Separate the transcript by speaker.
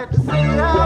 Speaker 1: like to see.